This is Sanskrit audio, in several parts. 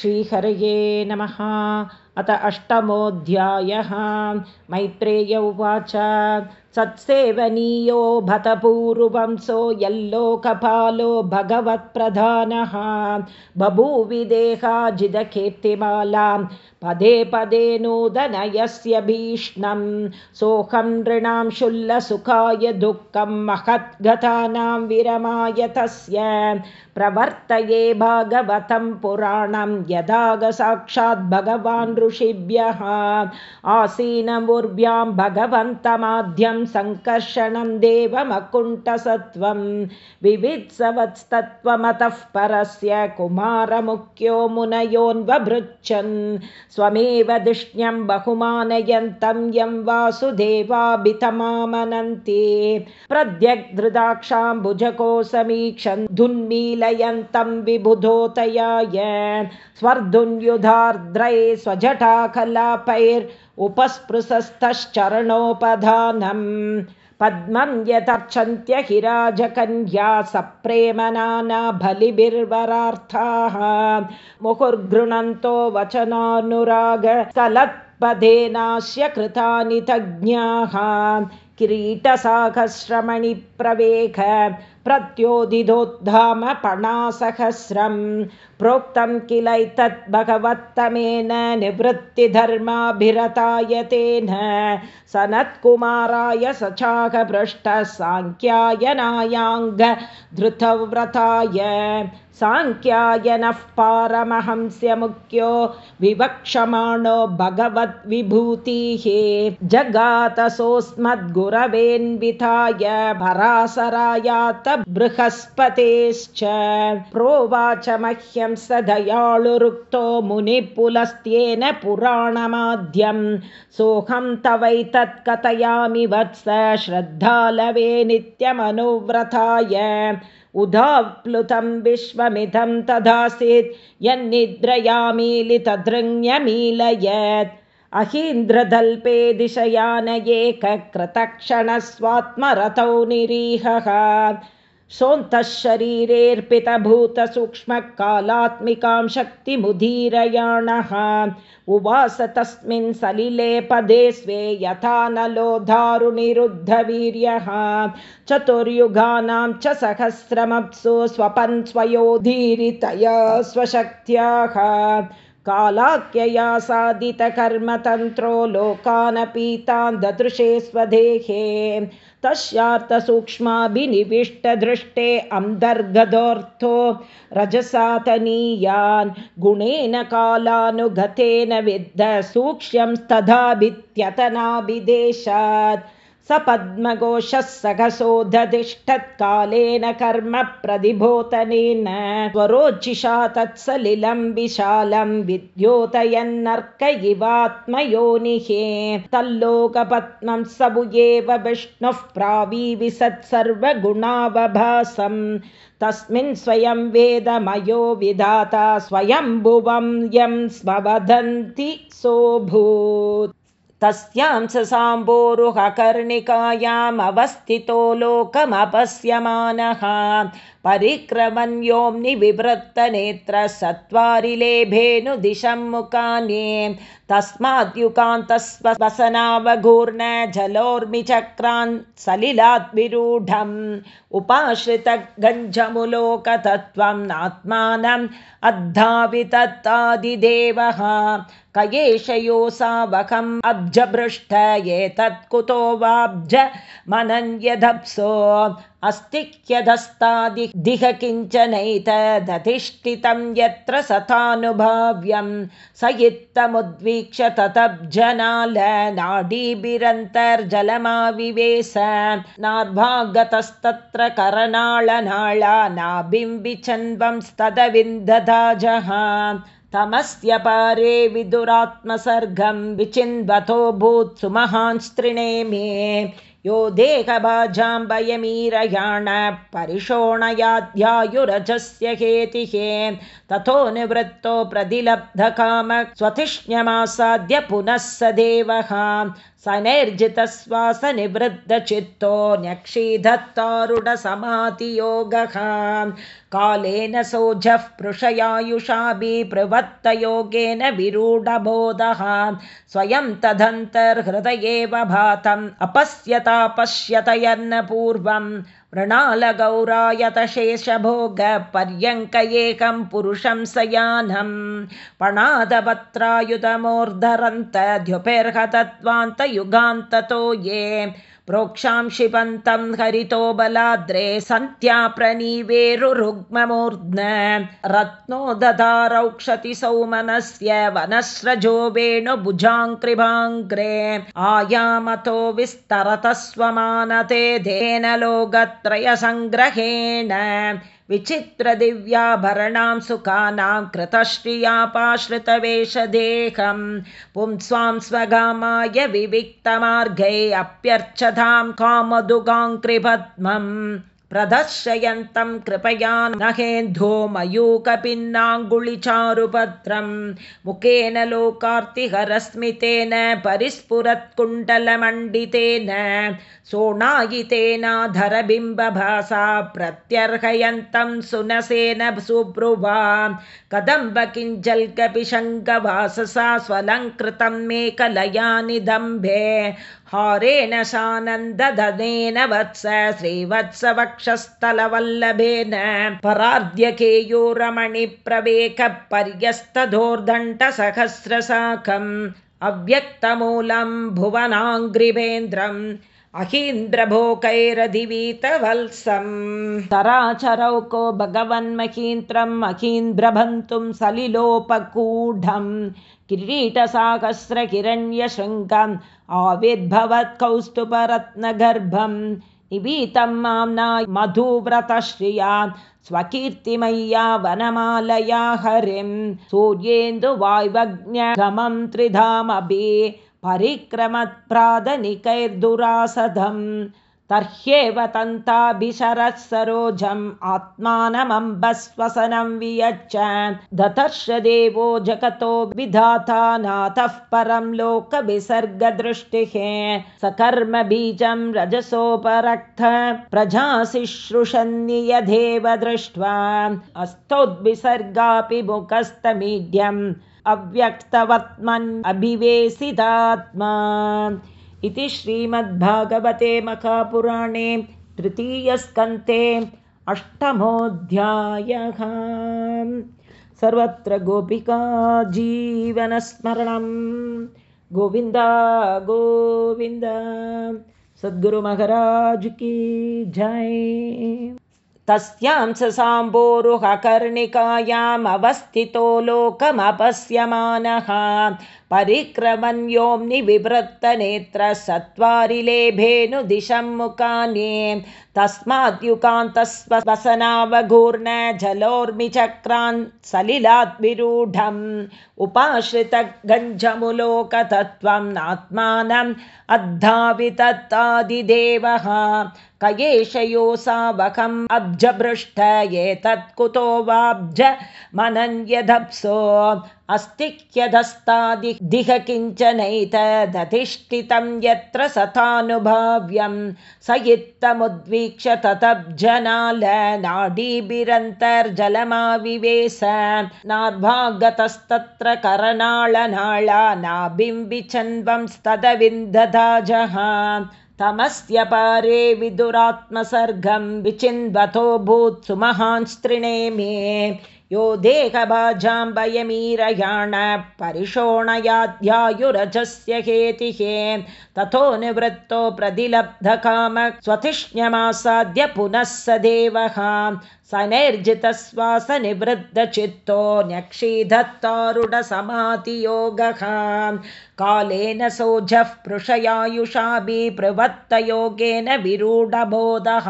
श्रीहरये नमः अथ अष्टमोऽध्यायः। मैत्रेय उवाच सत्सेवनीयो भतपूर्वंसो यल्लोकपालो भगवत्प्रधानः। बभूविदेहाजिदकीर्तिमालां पदे पदे नूदनयस्य भीष्णं सोऽहं नृणां शुल्लसुखाय दुःखं महद्गतानां विरमाय तस्य। प्रवर्तये भागवतं पुराणं यदाग साक्षात् भगवान् ऋषिभ्यः आसीनमुर्व्यां भगवन्तमाद्यं सङ्कर्षणं विवित्सवत्स्तत्त्वमतः परस्य कुमारमुख्यो मुनयोन्वभृच्छन् स्वमेव धिष्ण्यं बहुमानयन्तं यं वासुदेवाभितमामनन्ति प्रद्यग्धृदाक्षां भुजको समीक्षन् धुन्मीलयन्तं विबुधोतयाय स्वर्धुन्युधार्द्रै स्वजटाकलापैर् उपस्पृशस्तश्चरणोपधानम् पद्मं यतर्चन्त्यहिराजकन्या सप्रेमनाना बलिभिर्वरार्थाः। मुहुर्गृणन्तो वचनानुराग कलत्पदेनास्य कृतानि तज्ञाः। किरीटसाहस्रमणिप्रवेख प्रत्योदिदोद्धामपणासहस्रं प्रोक्तं किलैतत् भगवत्तमेन निवृत्तिधर्माभिरताय तेन सनत्कुमाराय सचाकभृष्टः साङ्ख्यायनायाङ्ग धृतव्रताय साङ्ख्यायनः पारमहंस्य मुख्यो विवक्षमाणो भगवद्विभूतिः जगातसोऽस्मद्गुरवेन्विताय भरासरायात बृहस्पतेश्च प्रोवाच मह्यं स दयाळुरुक्तो मुनिपुलस्त्येन पुराणमाद्यं सोऽहं तवैतत् कथयामि वत्स श्रद्धालवे नित्यमनुव्रताय उदाप्लुतं विश्वमिदं तदासीत् यन्निद्रयामीलितदृङ्यमीलयत् अहीन्द्रदल्पे दिशयानयेककृतक्षणस्वात्मरतौ निरीहः सोऽन्तः शरीरेऽर्पितभूतसूक्ष्मकालात्मिकां शक्तिमुदीरयाणः। उवास तस्मिन् सलिले पदे स्वे यथा नलो दारुनिरुद्धवीर्यः चतुर्युगानां च सहस्रमप्सु स्वपन् स्वयोधीरितया स्वशक्त्याः। कालाख्यया साधितकर्मतन्त्रो लोकानपीतान् ददृशे स्वदेहे तस्यार्थसूक्ष्माभिनिविष्टदृष्टे अन्तर्गतोऽर्थो रजसातनीयान् गुणेन कालानुगतेन विद्ध सूक्ष्यंस्तथाभित्यतनाभिदेशात् स पद्मघोषः सहसोदधिष्ठत्कालेन कर्म प्रतिभोतनेन स्वरोचिषा तत्सलिलं विशालं विद्योतयन्नर्क इवात्मयोनिः तल्लोकपद्मं सबुयेव विष्णुः प्रावीविसत् सर्वगुणावभासम् तस्मिन् स्वयं वेदमयो विधाता स्वयम्भुवं यं स्म वदन्ति सोऽभूत् तस्यां स साम्बोरुहकर्णिकायामवस्थितो लोकमपश्यमानः परिक्रमण्योम्नि विवृत्तनेत्र चत्वारि लेभेनुदिशं मुखानि तस्माद्युकान्तस्वसनावघूर्न जलोर्मिचक्रान् सलिलाद्विरूढम् उपाश्रितगञ्जमुलोकतत्त्वं नात्मानम् अद्धावितत्तादिदेवः। कयेशयोसावकम् अब्जभृष्ट एतत् कुतो वाब्ज मनन्यधप्सो अस्ति ह्यधस्तादिह किञ्चनैतदधिष्ठितं यत्र सतानुभाव्यं स इत्थमुद्वीक्ष्य ततब्जनाल नाडीभिरन्तर्जलमाविवेश नार्भागतस्तत्र करनाळनाळा नाभिम्बिचन्वंस्तदविन्दधाजः तमस्य पारे विदुरात्मसर्गं विचिन्वतो भूत्सु मे यो देहभाजाम्बयमीरयाण परिशोणयाध्यायुरजस्य हेतिः ततो निवृत्तो प्रतिलब्धकाम स्वतिष्ण्यमासाद्य पुनः स देवः सनैर्जितश्वासनिवृद्धचित्तो न्यक्षीधत्तारुढसमाधियोगः। कालेन सोऽझः पृषयायुषाभिप्रवत्तयोगेन विरूढबोधः। स्वयं तदन्तर्हृदयेव भातम् अपश्यता पश्यतयर्न पूर्वं मृणालगौरायतशेषभोगपर्यङ्क एकं पुरुषं स यानं पणादपत्रायुधमोर्धरन्तद्युपेर्हतत्वान्तयुगान्ततो ये प्रोक्षां क्षिपन्तं हरितो बलाद्रे सन्त्या प्रणीवेरुरुग्ममूर्ध्न रत्नो दधारौक्षति सौमनस्य वनस्रजो वेणुभुजाङ्कृभाङ्ग्रे आयामतो विस्तरतः स्वमानते धेन लोकत्रयसङ्ग्रहेण विचित्रदिव्याभरणां सुखानां कृतश्रियापाश्रितवेषदेहं पुंस्वां स्वगामाय विविक्तमार्गै अप्यर्चतां कामदुगाङ्कृपद्मम् प्रदर्शयन्तं कृपया नहेन्धो मयूकपिन्नाङ्गुलिचारुभद्रं मुखेन लोकार्तिहरस्मितेन परिस्फुरत्कुण्डलमण्डितेन सोणायितेनाधरबिम्बभासा प्रत्यर्हयन्तं सुनसेन सुब्रुवा। कदम्ब किञ्जल्कपिशङ्गवाससा स्वलङ्कृतं मेकलया निदम्भे हारेण सानन्दधनेन वत्स श्रीवत्सवक्षस्थलवल्लभेन परार्ध्यकेयो रमणिप्रवेकपर्यस्तधोर्दण्डसहस्रसाकम् अव्यक्तमूलं भुवनाङ्ग्रिवेन्द्रम् अहीन्द्रभोकैरधिवीतवल्सं तराचरौको भगवन्महीन्द्रम् महीन्द्रभन्तुं सलिलोपकूढं किरीटसाहस्रकिरण्यशृङ्गम् आविर्भवत् कौस्तुभरत्नगर्भं निवीतं माम्ना मधुव्रतश्रिया स्वकीर्तिमय्या वनमालया हरिं सूर्येन्दुवाय्वज्ञगमं त्रिधामभि परिक्रमत्प्रादनिकैर्दुरासदम् तर्ह्येव तन्ताभिशरः सरोजम् आत्मानमम्बस्वसनं वियच्च दतर्श देवो जगतो विधाता नाथः परं लोकविसर्गदृष्टिः। सकर्मबीजं रजसोपरक्त प्रजाशिश्रुषन्नियधेव दृष्ट्वा। अस्तोद्विसर्गापि मुखस्तमीड्यम् अव्यक्तवर्त्मन् अभिवेशितात्मा इति श्रीमद्भागवते महापुराणे तृतीयस्कन्ते अष्टमोऽध्यायः. सर्वत्र गोपिका जीवनस्मरणं गोविन्द गोविन्द। सद्गुरुमहाराज की जय तस्यां स साम्बोरुहकर्णिकायामवस्थितो लोकमपश्यमानः। परिक्रमण्योम्नि विवृत्तनेत्र चत्वारि लेभेनुदिशं मुखानि। तस्माद्युकान्तस्वसनावघूर्ण जलोर्मिचक्रान् सलिलाद्विरूढम्। उपाश्रितगञ्जमुलोकतत्त्वं नात्मानम् अद्धावितत्तादिदेवः कयेशयोसावकम् अब्जभृष्ट एतत् कुतो वाब्ज मनन्यधप्सो अस्ति ह्यधस्तादिह किञ्चनैतदधिष्ठितं यत्र सतानुभाव्यं स इत्थमुद्वीक्ष्य ततब्जनाल नाडीभिरन्तर्जलमाविवेश। नार्भागतस्तत्र करनाळनाळा नाबिम्बिचन्वंस्तदविन्दधाजः तमस्य पारे विदुरात्मसर्गं विचिन्वतो भूत्सुमहांस्त्रिणे मे। यो देहभाजाम्बयमीरयाण परिशोणयाध्यायुरजस्य हेतिः ततो निवृत्तो प्रतिलब्धकाम स्वतिष्ण्यमासाद्य पुनः स देवः सनैर्जितश्वासनिवृद्धचित्तो न्यक्षीधत्तारुढसमाधियोगः। कालेन सोऽझः पृषयायुषाभिप्रवत्तयोगेन विरूढबोधः।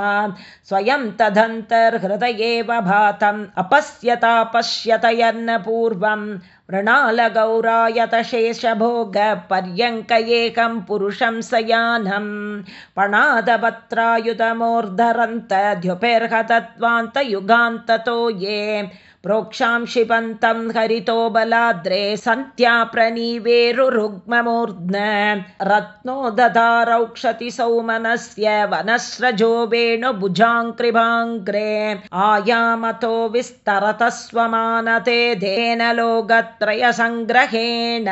स्वयं तदन्तर्हृदयेव भातम् अपश्यता पश्यतयर्न पूर्वम् मृणालगौरायतशेषभोगपर्यङ्क एकं पुरुषं स यानं पणादपत्रायुधमोर्धरन्तद्युपेर्हतत्वान्तयुगान्ततो ये प्रोक्षां क्षिपन्तं हरितो बलाद्रे सन्त्या प्रणीवेरुरुग्ममूर्ध्न रत्नो दधारौक्षति सौमनस्य वनस्रजो वेणुभुजाङ्कृभाङ्ग्रे आयामतो विस्तरत स्वमानते धेन लोकत्रयसङ्ग्रहेण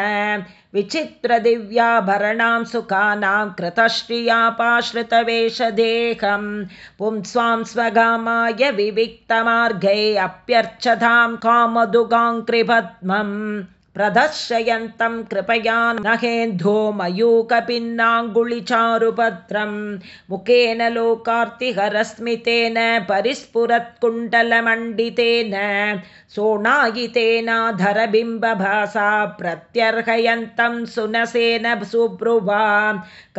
विचित्रदिव्याभरणां सुखानां कृतश्रियापाश्रितवेषदेहं पुंस्वां स्वगामाय विविक्तमार्गै अप्यर्चतां कामदुगाङ्कृपद्मम् प्रदर्शयन्तं कृपया नहेन्धो मयूकपिन्नाङ्गुलिचारुपत्रं मुखेन लोकार्तिहरस्मितेन परिस्फुरत्कुण्डलमण्डितेन सोणायितेनाधरबिम्बभासा प्रत्यर्हयन्तं सुनसेन सुब्रुवा।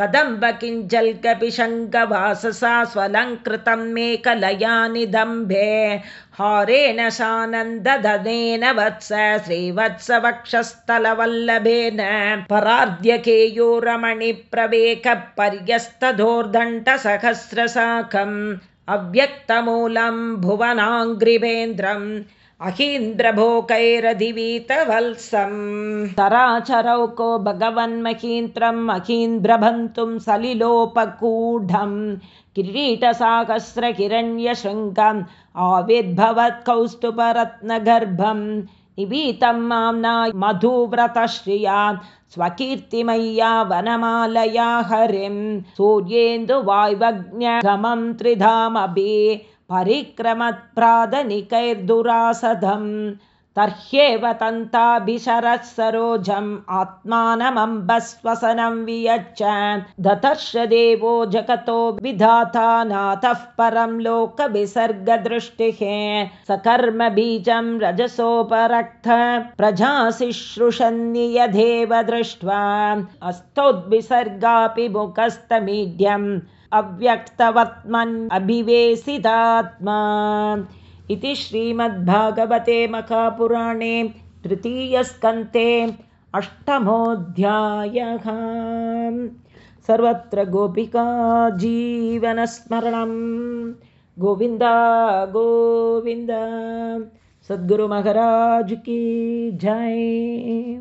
कदम्ब किञ्जल्कपि शङ्कवाससा स्वलङ्कृतं मेकलया निदम्भे हारेण सानन्दधनेन वत्स श्रीवत्स वक्षस्थलवल्लभेन परार्ध्यकेयो रमणिप्रवेकपर्यस्तधोर्दण्टसहस्रशाखम् अव्यक्तमूलं भुवनाङ्ग्रिवेन्द्रम् अहीन्द्रभोकैरधिवीतवल्सं तराचरौको भगवन्महीन्द्रम् अहीन्द्रभन्तुं सलिलोपकूढं किरीटसाहस्रकिरण्यशृङ्गम् आविर्भवत्कौस्तुभरत्नगर्भं निवीतं माम्ना मधुव्रतश्रिया स्वकीर्तिमय्या वनमालया हरिं सूर्येन्दुवाय्वज्ञगमं त्रिधामभि परिक्रमत्प्रादनिकैर्दुरासधम् तर्ह्येव तन्ताभिशरः सरोजम् आत्मानमम्बस्वसनं वियच्च दतर्श देवो जगतो विधाता नाथः परं लोकविसर्गदृष्टिः। सकर्मबीजं रजसोपरक्त प्रजाशिश्रुषन्नियधेव दृष्ट्वा। अस्तोद्विसर्गापि मुखस्तमीड्यम् अव्यक्तवर्त्मन् अभिवेशितात्मा इति श्रीमद्भागवते मखापुराणे तृतीयस्कन्ते अष्टमोऽध्यायः. सर्वत्र गोपिका जीवनस्मरणं गोविन्द गोविन्द। सद्गुरुमहाराज की जय